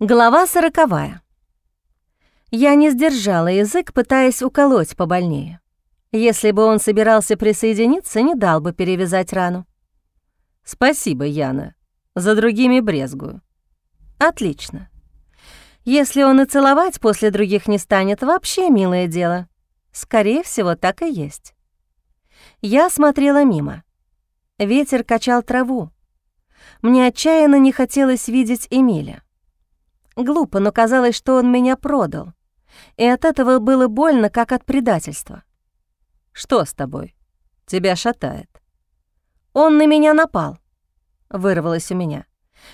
Глава сороковая. Я не сдержала язык, пытаясь уколоть побольнее. Если бы он собирался присоединиться, не дал бы перевязать рану. «Спасибо, Яна. За другими брезгую». «Отлично. Если он и целовать после других не станет, вообще милое дело. Скорее всего, так и есть». Я смотрела мимо. Ветер качал траву. Мне отчаянно не хотелось видеть Эмиля. Глупо, но казалось, что он меня продал. И от этого было больно, как от предательства. «Что с тобой? Тебя шатает». «Он на меня напал», — вырвалось у меня.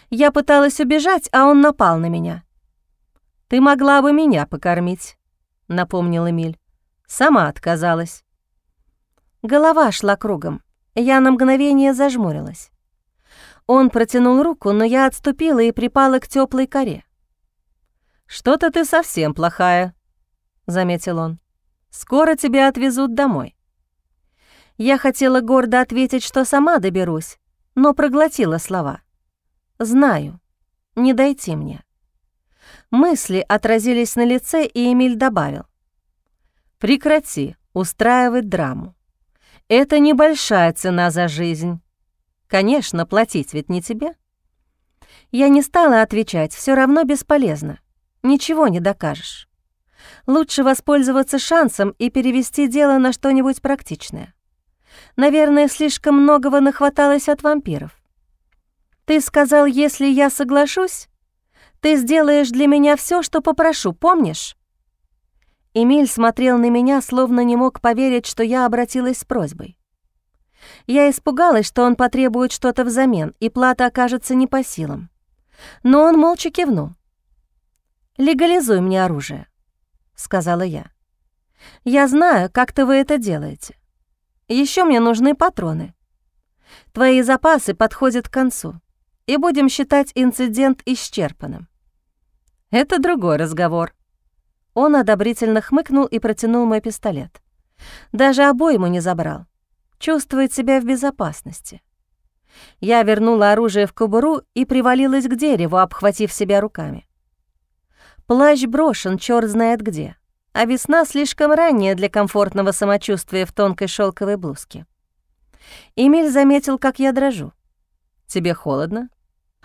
Я пыталась убежать, а он напал на меня. «Ты могла бы меня покормить», — напомнил Эмиль. «Сама отказалась». Голова шла кругом. Я на мгновение зажмурилась. Он протянул руку, но я отступила и припала к теплой коре. «Что-то ты совсем плохая», — заметил он. «Скоро тебя отвезут домой». Я хотела гордо ответить, что сама доберусь, но проглотила слова. «Знаю, не дойти мне». Мысли отразились на лице, и Эмиль добавил. «Прекрати устраивать драму. Это небольшая цена за жизнь. Конечно, платить ведь не тебе». Я не стала отвечать, все равно бесполезно ничего не докажешь. Лучше воспользоваться шансом и перевести дело на что-нибудь практичное. Наверное, слишком многого нахваталось от вампиров. Ты сказал, если я соглашусь, ты сделаешь для меня все, что попрошу, помнишь? Эмиль смотрел на меня, словно не мог поверить, что я обратилась с просьбой. Я испугалась, что он потребует что-то взамен, и плата окажется не по силам. Но он молча кивнул. «Легализуй мне оружие», — сказала я. «Я знаю, как-то вы это делаете. Еще мне нужны патроны. Твои запасы подходят к концу, и будем считать инцидент исчерпанным». «Это другой разговор». Он одобрительно хмыкнул и протянул мой пистолет. Даже обойму не забрал. Чувствует себя в безопасности. Я вернула оружие в кобуру и привалилась к дереву, обхватив себя руками. Плащ брошен черт знает где, а весна слишком ранняя для комфортного самочувствия в тонкой шелковой блузке. Эмиль заметил, как я дрожу. «Тебе холодно?»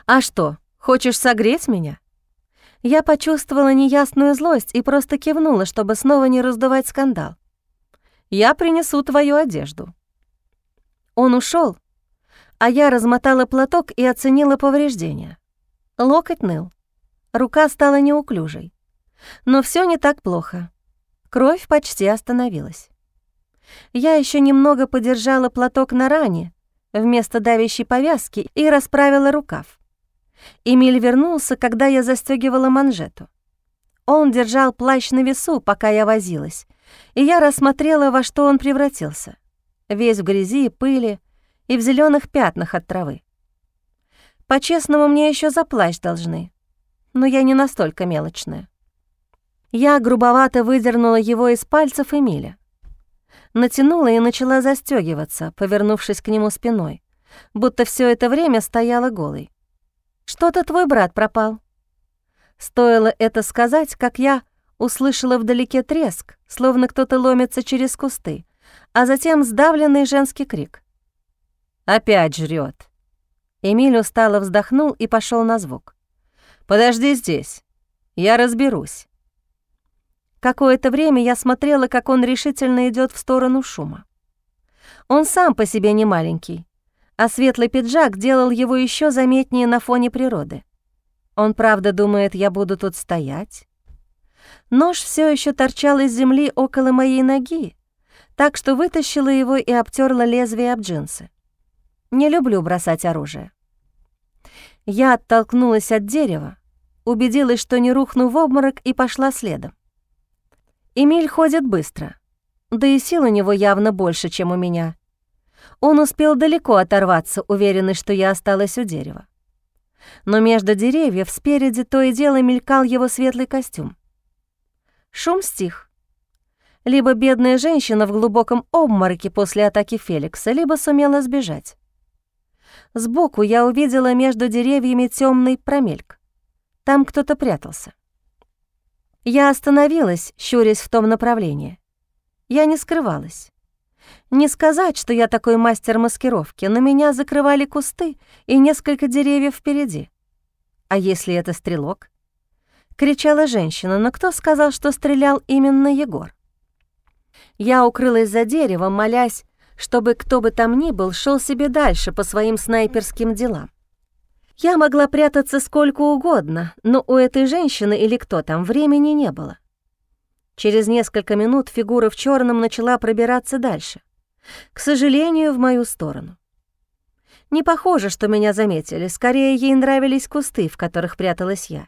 «А что, хочешь согреть меня?» Я почувствовала неясную злость и просто кивнула, чтобы снова не раздувать скандал. «Я принесу твою одежду». Он ушел, а я размотала платок и оценила повреждения. Локоть ныл. Рука стала неуклюжей. Но все не так плохо. Кровь почти остановилась. Я еще немного подержала платок на ране вместо давящей повязки и расправила рукав. Эмиль вернулся, когда я застегивала манжету. Он держал плащ на весу, пока я возилась, и я рассмотрела, во что он превратился. Весь в грязи и пыли и в зеленых пятнах от травы. По-честному, мне еще за плащ должны но я не настолько мелочная. Я грубовато выдернула его из пальцев Эмиля. Натянула и начала застегиваться, повернувшись к нему спиной, будто все это время стояла голой. «Что-то твой брат пропал». Стоило это сказать, как я услышала вдалеке треск, словно кто-то ломится через кусты, а затем сдавленный женский крик. «Опять жрет. Эмиль устало вздохнул и пошел на звук. Подожди здесь, я разберусь». Какое-то время я смотрела, как он решительно идет в сторону шума. Он сам по себе не маленький, а светлый пиджак делал его еще заметнее на фоне природы. Он правда думает, я буду тут стоять? Нож все еще торчал из земли около моей ноги, так что вытащила его и обтерла лезвие об джинсы. Не люблю бросать оружие. Я оттолкнулась от дерева, убедилась, что не рухну в обморок, и пошла следом. Эмиль ходит быстро, да и сил у него явно больше, чем у меня. Он успел далеко оторваться, уверенный, что я осталась у дерева. Но между деревьев спереди то и дело мелькал его светлый костюм. Шум стих. Либо бедная женщина в глубоком обмороке после атаки Феликса, либо сумела сбежать. Сбоку я увидела между деревьями темный промельк. Там кто-то прятался. Я остановилась, щурясь в том направлении. Я не скрывалась. Не сказать, что я такой мастер маскировки, но меня закрывали кусты и несколько деревьев впереди. А если это стрелок? Кричала женщина, но кто сказал, что стрелял именно Егор? Я укрылась за деревом, молясь, чтобы кто бы там ни был, шел себе дальше по своим снайперским делам. Я могла прятаться сколько угодно, но у этой женщины или кто там времени не было. Через несколько минут фигура в черном начала пробираться дальше. К сожалению, в мою сторону. Не похоже, что меня заметили, скорее ей нравились кусты, в которых пряталась я.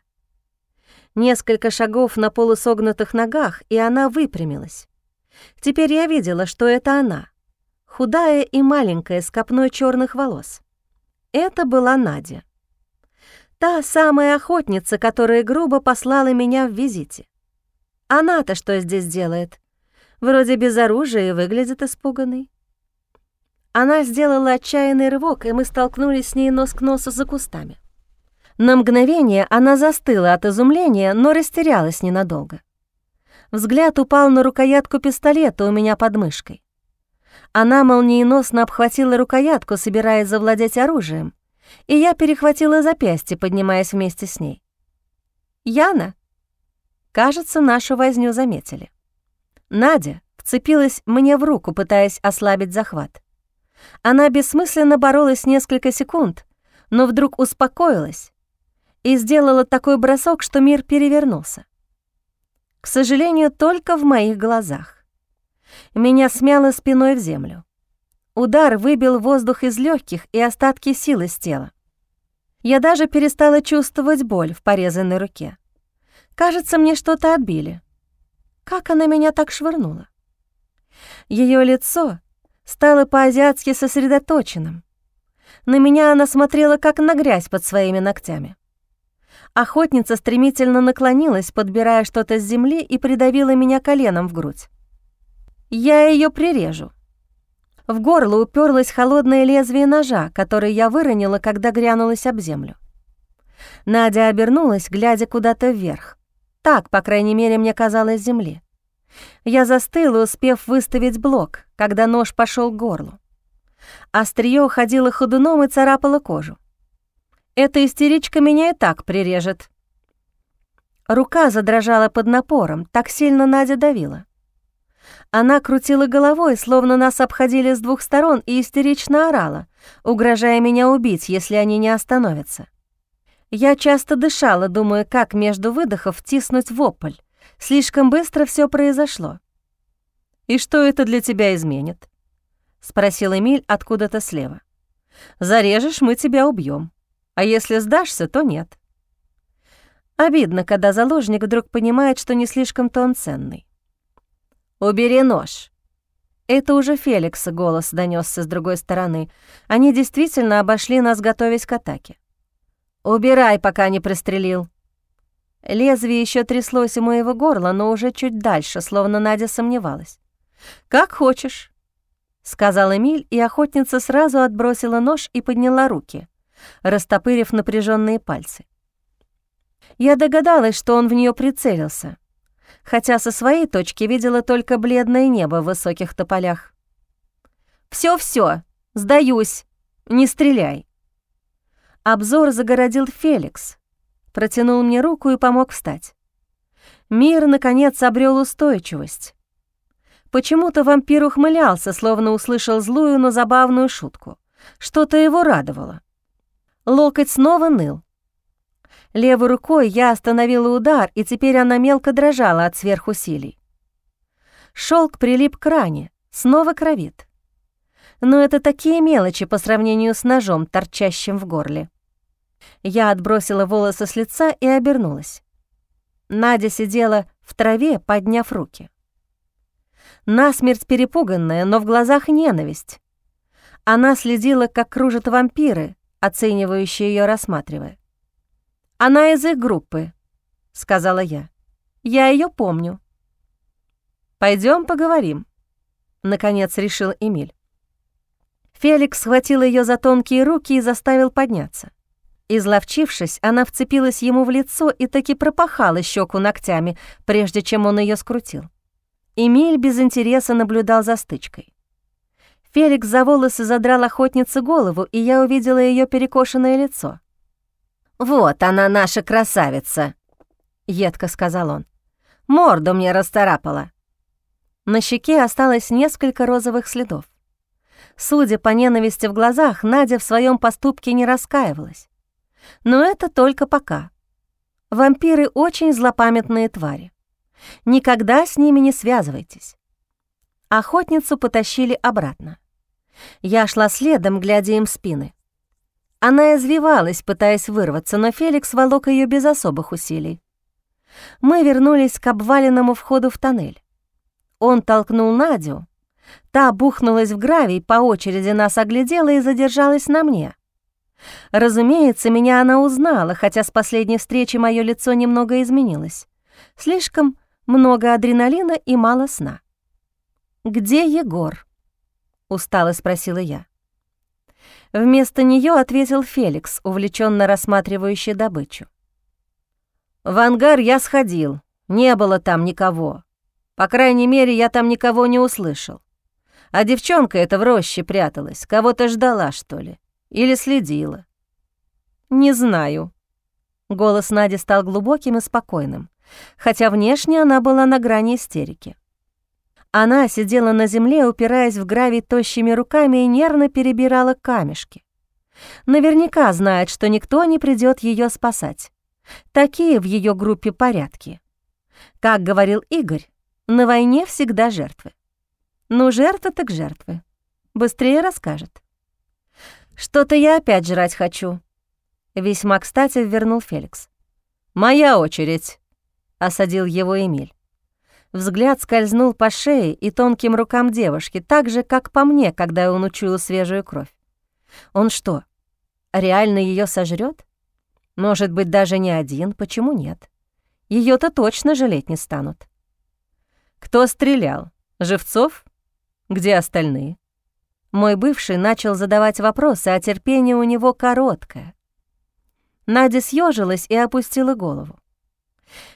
Несколько шагов на полусогнутых ногах, и она выпрямилась. Теперь я видела, что это она, худая и маленькая, с копной черных волос. Это была Надя. Та самая охотница, которая грубо послала меня в визите. Она-то что здесь делает? Вроде без оружия и выглядит испуганной. Она сделала отчаянный рывок, и мы столкнулись с ней нос к носу за кустами. На мгновение она застыла от изумления, но растерялась ненадолго. Взгляд упал на рукоятку пистолета у меня под мышкой. Она молниеносно обхватила рукоятку, собираясь завладеть оружием, и я перехватила запястье, поднимаясь вместе с ней. «Яна?» Кажется, нашу возню заметили. Надя вцепилась мне в руку, пытаясь ослабить захват. Она бессмысленно боролась несколько секунд, но вдруг успокоилась и сделала такой бросок, что мир перевернулся. К сожалению, только в моих глазах. Меня смяло спиной в землю. Удар выбил воздух из легких и остатки силы с тела. Я даже перестала чувствовать боль в порезанной руке. Кажется, мне что-то отбили. Как она меня так швырнула? Ее лицо стало по-азиатски сосредоточенным. На меня она смотрела, как на грязь под своими ногтями. Охотница стремительно наклонилась, подбирая что-то с земли, и придавила меня коленом в грудь. Я ее прирежу. В горло уперлось холодное лезвие ножа, который я выронила, когда грянулась об землю. Надя обернулась, глядя куда-то вверх. Так, по крайней мере, мне казалось земли. Я застыла, успев выставить блок, когда нож пошел к горлу. Остриё ходило ходуном и царапало кожу. Эта истеричка меня и так прирежет. Рука задрожала под напором, так сильно Надя давила. Она крутила головой, словно нас обходили с двух сторон, и истерично орала, угрожая меня убить, если они не остановятся. Я часто дышала, думая, как между выдохов втиснуть вопль. Слишком быстро все произошло. «И что это для тебя изменит?» — спросил Эмиль откуда-то слева. «Зарежешь, мы тебя убьем. А если сдашься, то нет». Обидно, когда заложник вдруг понимает, что не слишком-то он ценный. «Убери нож». Это уже Феликса голос донесся с другой стороны. Они действительно обошли нас, готовясь к атаке. «Убирай, пока не пристрелил». Лезвие еще тряслось у моего горла, но уже чуть дальше, словно Надя сомневалась. «Как хочешь», — сказал Эмиль, и охотница сразу отбросила нож и подняла руки, растопырив напряженные пальцы. Я догадалась, что он в нее прицелился, хотя со своей точки видела только бледное небо в высоких тополях. Все, сдаюсь, не стреляй». Обзор загородил Феликс, протянул мне руку и помог встать. Мир, наконец, обрел устойчивость. Почему-то вампир ухмылялся, словно услышал злую, но забавную шутку. Что-то его радовало. Локоть снова ныл. Левой рукой я остановила удар, и теперь она мелко дрожала от сверхусилий. Шелк прилип к ране, снова кровит но это такие мелочи по сравнению с ножом, торчащим в горле. Я отбросила волосы с лица и обернулась. Надя сидела в траве, подняв руки. Насмерть перепуганная, но в глазах ненависть. Она следила, как кружат вампиры, оценивающие ее рассматривая. «Она из их группы», — сказала я. «Я ее помню». Пойдем поговорим», — наконец решил Эмиль. Феликс схватил ее за тонкие руки и заставил подняться. Изловчившись, она вцепилась ему в лицо и таки пропахала щеку ногтями, прежде чем он ее скрутил. Эмиль без интереса наблюдал за стычкой. Феликс за волосы задрал охотнице голову, и я увидела ее перекошенное лицо. «Вот она, наша красавица!» — едко сказал он. «Морду мне расцарапала!» На щеке осталось несколько розовых следов. Судя по ненависти в глазах, Надя в своем поступке не раскаивалась. Но это только пока. Вампиры очень злопамятные твари. Никогда с ними не связывайтесь. Охотницу потащили обратно. Я шла следом, глядя им в спины. Она извивалась, пытаясь вырваться, но Феликс волок ее без особых усилий. Мы вернулись к обваленному входу в тоннель. Он толкнул Надю. Та бухнулась в гравий, по очереди нас оглядела и задержалась на мне. Разумеется, меня она узнала, хотя с последней встречи мое лицо немного изменилось. Слишком много адреналина и мало сна. «Где Егор?» — устало спросила я. Вместо нее ответил Феликс, увлеченно рассматривающий добычу. «В ангар я сходил, не было там никого. По крайней мере, я там никого не услышал. А девчонка эта в роще пряталась, кого-то ждала, что ли, или следила». «Не знаю». Голос Нади стал глубоким и спокойным, хотя внешне она была на грани истерики. Она сидела на земле, упираясь в гравий тощими руками и нервно перебирала камешки. Наверняка знает, что никто не придет ее спасать. Такие в ее группе порядки. Как говорил Игорь, на войне всегда жертвы. Ну, жертвы так жертвы. Быстрее расскажет. Что-то я опять жрать хочу. Весьма кстати вернул Феликс. «Моя очередь», — осадил его Эмиль. Взгляд скользнул по шее и тонким рукам девушки, так же, как по мне, когда он учуял свежую кровь. Он что, реально ее сожрет? Может быть, даже не один, почему нет? ее то точно жалеть не станут. Кто стрелял? Живцов? Где остальные? Мой бывший начал задавать вопросы, а терпение у него короткое. Надя съежилась и опустила голову.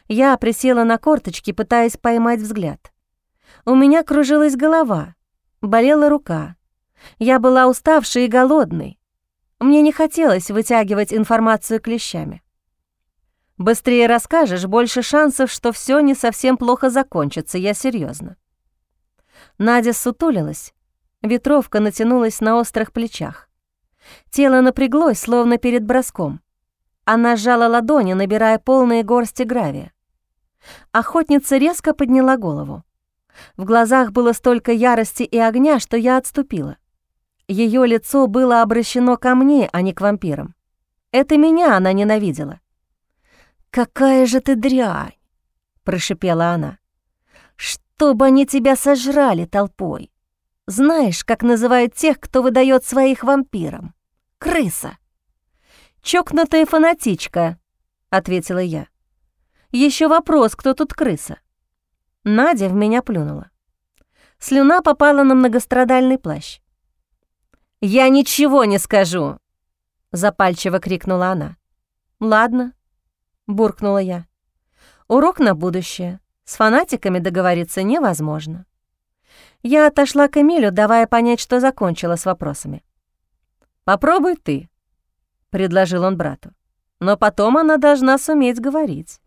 Я присела на корточки, пытаясь поймать взгляд. У меня кружилась голова, болела рука. Я была уставшей и голодной. Мне не хотелось вытягивать информацию клещами. Быстрее расскажешь, больше шансов, что все не совсем плохо закончится, я серьезно. Надя сутулилась, ветровка натянулась на острых плечах. Тело напряглось, словно перед броском. Она сжала ладони, набирая полные горсти гравия. Охотница резко подняла голову. В глазах было столько ярости и огня, что я отступила. Ее лицо было обращено ко мне, а не к вампирам. Это меня она ненавидела. «Какая же ты дрянь!» — прошипела она. «Чтобы они тебя сожрали толпой! Знаешь, как называют тех, кто выдает своих вампирам? Крыса!» «Чокнутая фанатичка», — ответила я. Еще вопрос, кто тут крыса?» Надя в меня плюнула. Слюна попала на многострадальный плащ. «Я ничего не скажу!» — запальчиво крикнула она. «Ладно», — буркнула я. «Урок на будущее. С фанатиками договориться невозможно». Я отошла к Эмилю, давая понять, что закончила с вопросами. «Попробуй ты», предложил он брату. «Но потом она должна суметь говорить».